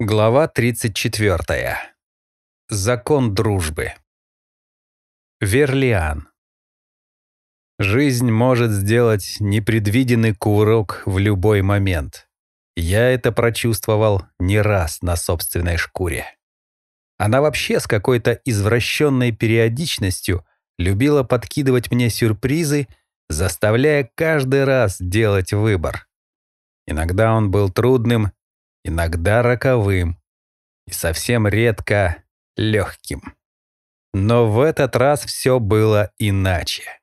Глава 34. Закон дружбы. Верлиан. Жизнь может сделать непредвиденный кувырок в любой момент. Я это прочувствовал не раз на собственной шкуре. Она вообще с какой-то извращенной периодичностью любила подкидывать мне сюрпризы, заставляя каждый раз делать выбор. Иногда он был трудным, иногда роковым и совсем редко легким. Но в этот раз все было иначе.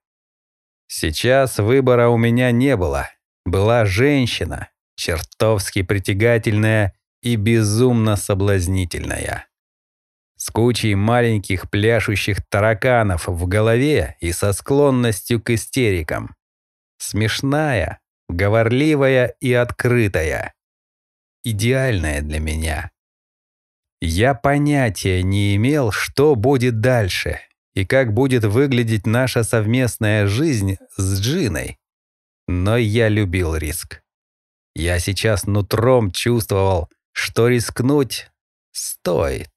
Сейчас выбора у меня не было. Была женщина, чертовски притягательная и безумно соблазнительная. С кучей маленьких пляшущих тараканов в голове и со склонностью к истерикам. Смешная, говорливая и открытая идеальная для меня. Я понятия не имел, что будет дальше и как будет выглядеть наша совместная жизнь с Джиной. Но я любил риск. Я сейчас нутром чувствовал, что рискнуть стоит.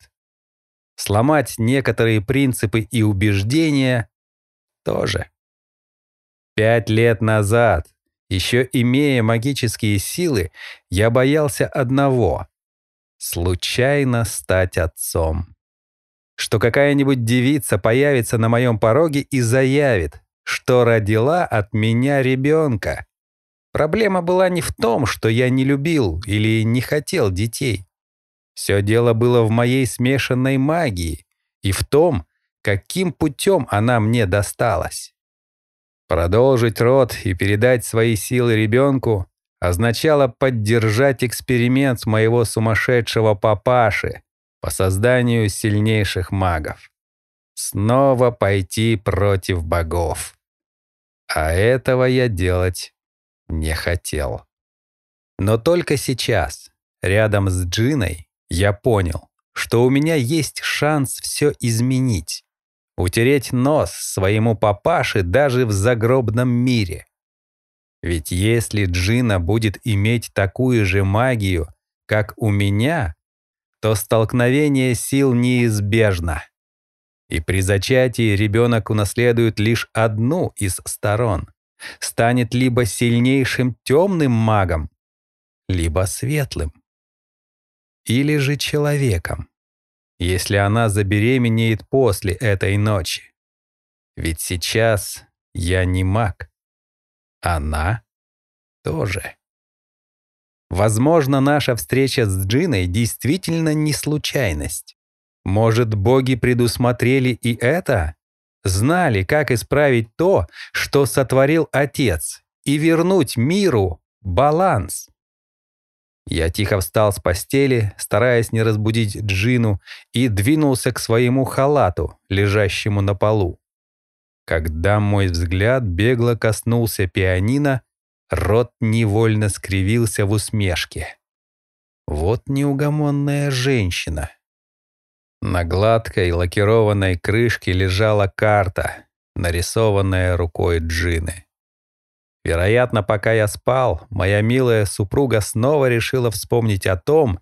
Сломать некоторые принципы и убеждения тоже. Пять лет назад еще имея магические силы, я боялся одного — случайно стать отцом. Что какая-нибудь девица появится на моем пороге и заявит, что родила от меня ребенка. Проблема была не в том, что я не любил или не хотел детей. Все дело было в моей смешанной магии и в том, каким путем она мне досталась. Продолжить род и передать свои силы ребенку означало поддержать эксперимент моего сумасшедшего папаши по созданию сильнейших магов. Снова пойти против богов. А этого я делать не хотел. Но только сейчас, рядом с Джиной, я понял, что у меня есть шанс все изменить утереть нос своему папаше даже в загробном мире. Ведь если Джина будет иметь такую же магию, как у меня, то столкновение сил неизбежно. И при зачатии ребенок унаследует лишь одну из сторон. Станет либо сильнейшим темным магом, либо светлым. Или же человеком если она забеременеет после этой ночи. Ведь сейчас я не маг. Она тоже. Возможно, наша встреча с Джиной действительно не случайность. Может, боги предусмотрели и это? Знали, как исправить то, что сотворил Отец, и вернуть миру баланс. Я тихо встал с постели, стараясь не разбудить Джину, и двинулся к своему халату, лежащему на полу. Когда мой взгляд бегло коснулся пианино, рот невольно скривился в усмешке. Вот неугомонная женщина. На гладкой лакированной крышке лежала карта, нарисованная рукой Джины. Вероятно, пока я спал, моя милая супруга снова решила вспомнить о том,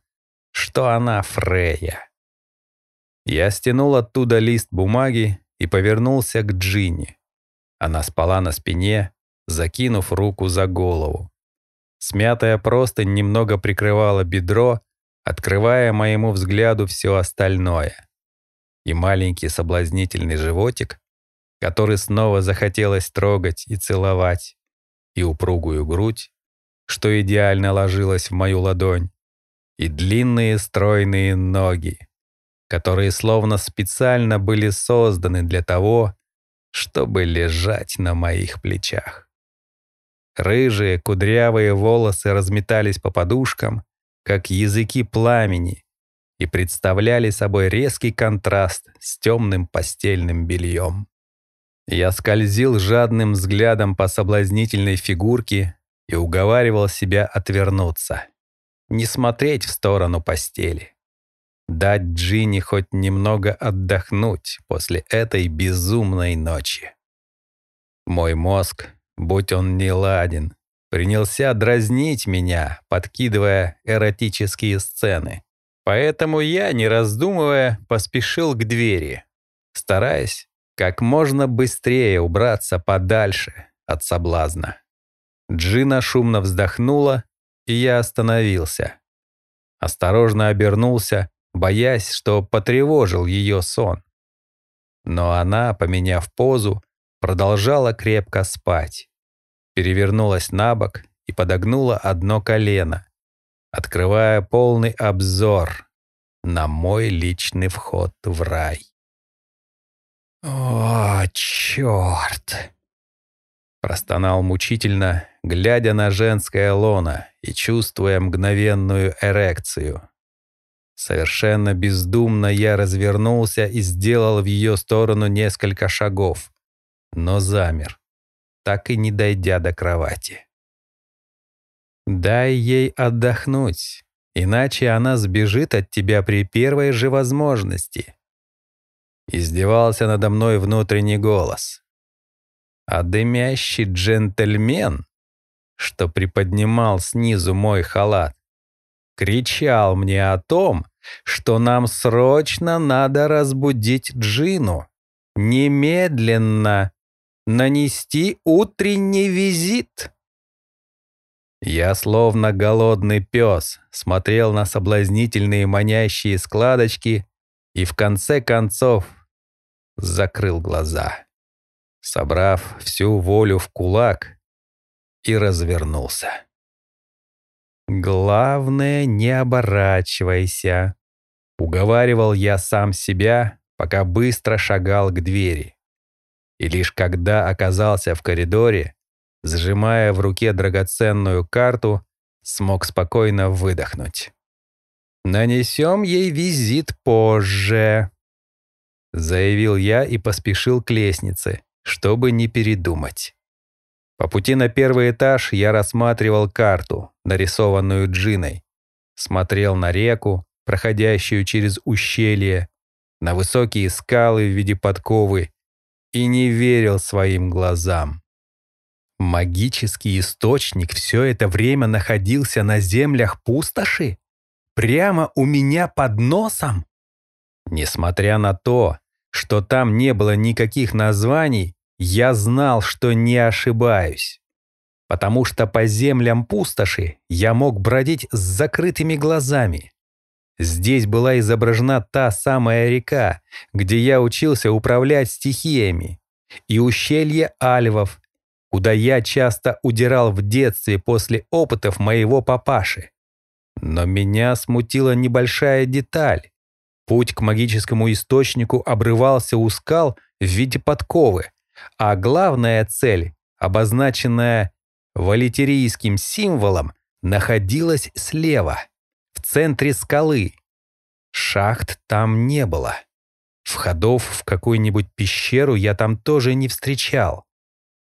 что она Фрея. Я стянул оттуда лист бумаги и повернулся к Джинни. Она спала на спине, закинув руку за голову. Смятая простынь немного прикрывала бедро, открывая моему взгляду все остальное. И маленький соблазнительный животик, который снова захотелось трогать и целовать и упругую грудь, что идеально ложилась в мою ладонь, и длинные стройные ноги, которые словно специально были созданы для того, чтобы лежать на моих плечах. Рыжие кудрявые волосы разметались по подушкам, как языки пламени, и представляли собой резкий контраст с темным постельным бельем. Я скользил жадным взглядом по соблазнительной фигурке и уговаривал себя отвернуться. Не смотреть в сторону постели. Дать Джинни хоть немного отдохнуть после этой безумной ночи. Мой мозг, будь он не ладен, принялся дразнить меня, подкидывая эротические сцены, Поэтому я, не раздумывая, поспешил к двери, стараясь как можно быстрее убраться подальше от соблазна. Джина шумно вздохнула, и я остановился. Осторожно обернулся, боясь, что потревожил ее сон. Но она, поменяв позу, продолжала крепко спать. Перевернулась на бок и подогнула одно колено, открывая полный обзор на мой личный вход в рай. «О, черт!» Простонал мучительно, глядя на женское лоно и чувствуя мгновенную эрекцию. Совершенно бездумно я развернулся и сделал в ее сторону несколько шагов, но замер, так и не дойдя до кровати. «Дай ей отдохнуть, иначе она сбежит от тебя при первой же возможности», Издевался надо мной внутренний голос. А дымящий джентльмен, что приподнимал снизу мой халат, кричал мне о том, что нам срочно надо разбудить Джину. Немедленно нанести утренний визит. Я, словно голодный пес, смотрел на соблазнительные манящие складочки и в конце концов закрыл глаза, собрав всю волю в кулак и развернулся. «Главное, не оборачивайся», — уговаривал я сам себя, пока быстро шагал к двери. И лишь когда оказался в коридоре, сжимая в руке драгоценную карту, смог спокойно выдохнуть. «Нанесем ей визит позже», заявил я и поспешил к лестнице, чтобы не передумать. По пути на первый этаж я рассматривал карту, нарисованную Джиной. Смотрел на реку, проходящую через ущелье, на высокие скалы в виде подковы и не верил своим глазам. Магический источник все это время находился на землях пустоши? Прямо у меня под носом? Несмотря на то, что там не было никаких названий, я знал, что не ошибаюсь. Потому что по землям пустоши я мог бродить с закрытыми глазами. Здесь была изображена та самая река, где я учился управлять стихиями, и ущелье Альвов, куда я часто удирал в детстве после опытов моего папаши. Но меня смутила небольшая деталь. Путь к магическому источнику обрывался у скал в виде подковы, а главная цель, обозначенная валитерийским символом, находилась слева, в центре скалы. Шахт там не было. Входов в какую-нибудь пещеру я там тоже не встречал.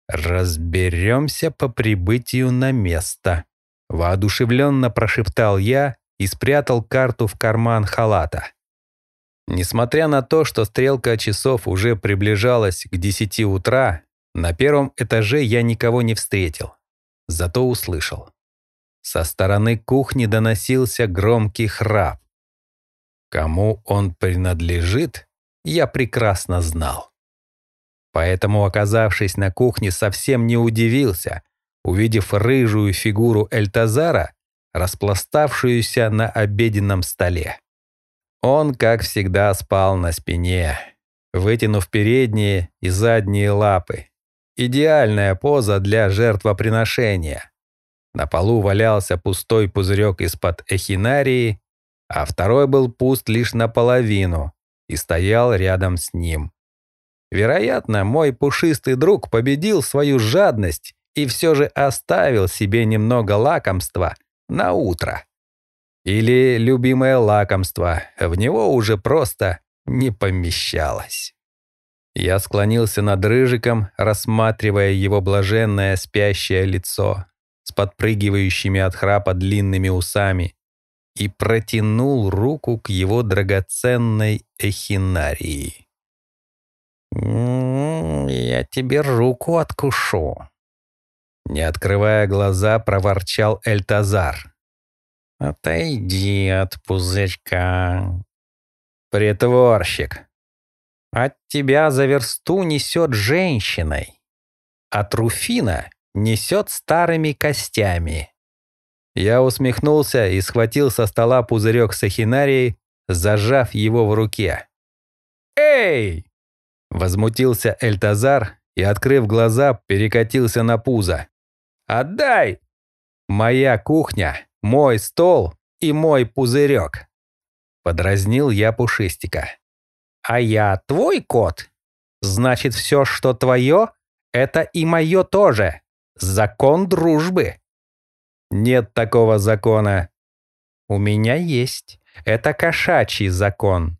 «Разберемся по прибытию на место», — воодушевленно прошептал я и спрятал карту в карман халата. Несмотря на то, что стрелка часов уже приближалась к 10 утра, на первом этаже я никого не встретил. Зато услышал. Со стороны кухни доносился громкий храп. Кому он принадлежит, я прекрасно знал. Поэтому, оказавшись на кухне, совсем не удивился, увидев рыжую фигуру Эльтазара, распластавшуюся на обеденном столе. Он, как всегда, спал на спине, вытянув передние и задние лапы. Идеальная поза для жертвоприношения. На полу валялся пустой пузырек из-под эхинарии, а второй был пуст лишь наполовину и стоял рядом с ним. Вероятно, мой пушистый друг победил свою жадность и все же оставил себе немного лакомства на утро. Или любимое лакомство, в него уже просто не помещалось. Я склонился над Рыжиком, рассматривая его блаженное спящее лицо с подпрыгивающими от храпа длинными усами и протянул руку к его драгоценной эхинарии. «Я тебе руку откушу», не открывая глаза, проворчал Эльтазар. Отойди от пузырька. Притворщик. От тебя за версту несет женщиной. От Руфина несет старыми костями. Я усмехнулся и схватил со стола пузырек с ахинарией, зажав его в руке. «Эй!» Возмутился Эльтазар и, открыв глаза, перекатился на пузо. «Отдай! Моя кухня, мой стол и мой пузырек!» Подразнил я Пушистика. «А я твой кот? Значит, все, что твое, это и мое тоже. Закон дружбы!» «Нет такого закона!» «У меня есть. Это кошачий закон».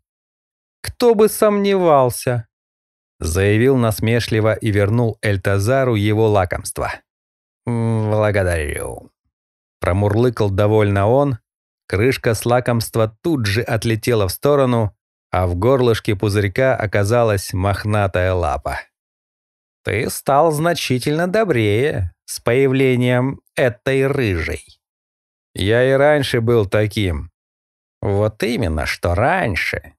«Кто бы сомневался!» Заявил насмешливо и вернул Эльтазару его лакомство. «Благодарю». Промурлыкал довольно он. Крышка с лакомства тут же отлетела в сторону, а в горлышке пузырька оказалась мохнатая лапа. «Ты стал значительно добрее с появлением этой рыжей». «Я и раньше был таким». «Вот именно, что раньше.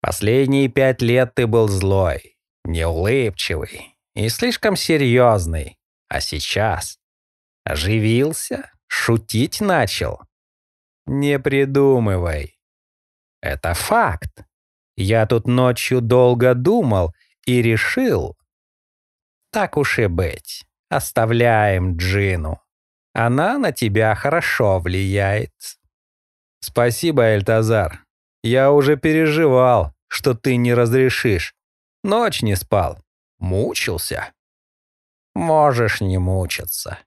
Последние пять лет ты был злой, неулыбчивый и слишком серьезный. А сейчас оживился, шутить начал. Не придумывай. Это факт. Я тут ночью долго думал и решил. Так уж и быть. Оставляем Джину. Она на тебя хорошо влияет. Спасибо, Эльтазар. Я уже переживал, что ты не разрешишь. Ночь не спал. Мучился. Можешь не мучиться.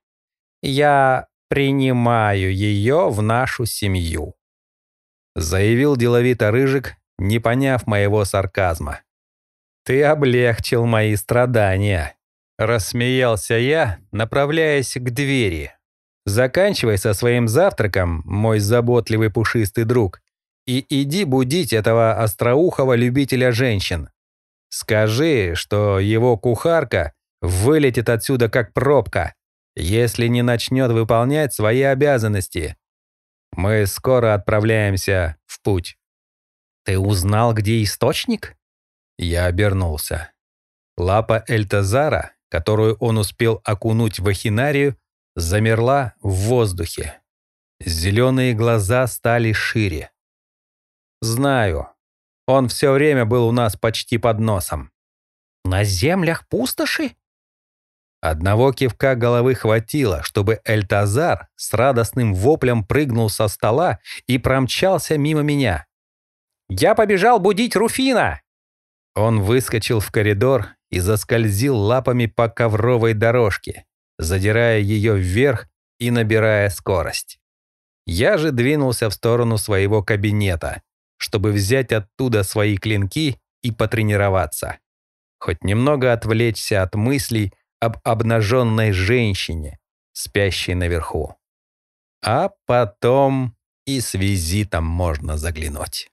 Я принимаю ее в нашу семью. Заявил деловито Рыжик, не поняв моего сарказма. Ты облегчил мои страдания. Рассмеялся я, направляясь к двери. Заканчивай со своим завтраком, мой заботливый пушистый друг, и иди будить этого остроухого любителя женщин. Скажи, что его кухарка вылетит отсюда как пробка, если не начнет выполнять свои обязанности. Мы скоро отправляемся в путь. Ты узнал, где источник? Я обернулся. Лапа Эльтазара, которую он успел окунуть в ахинарию, замерла в воздухе. Зеленые глаза стали шире. Знаю, он все время был у нас почти под носом. На землях пустоши? Одного кивка головы хватило, чтобы Эльтазар с радостным воплем прыгнул со стола и промчался мимо меня. «Я побежал будить Руфина!» Он выскочил в коридор и заскользил лапами по ковровой дорожке, задирая ее вверх и набирая скорость. Я же двинулся в сторону своего кабинета, чтобы взять оттуда свои клинки и потренироваться. Хоть немного отвлечься от мыслей об обнаженной женщине, спящей наверху. А потом и с визитом можно заглянуть.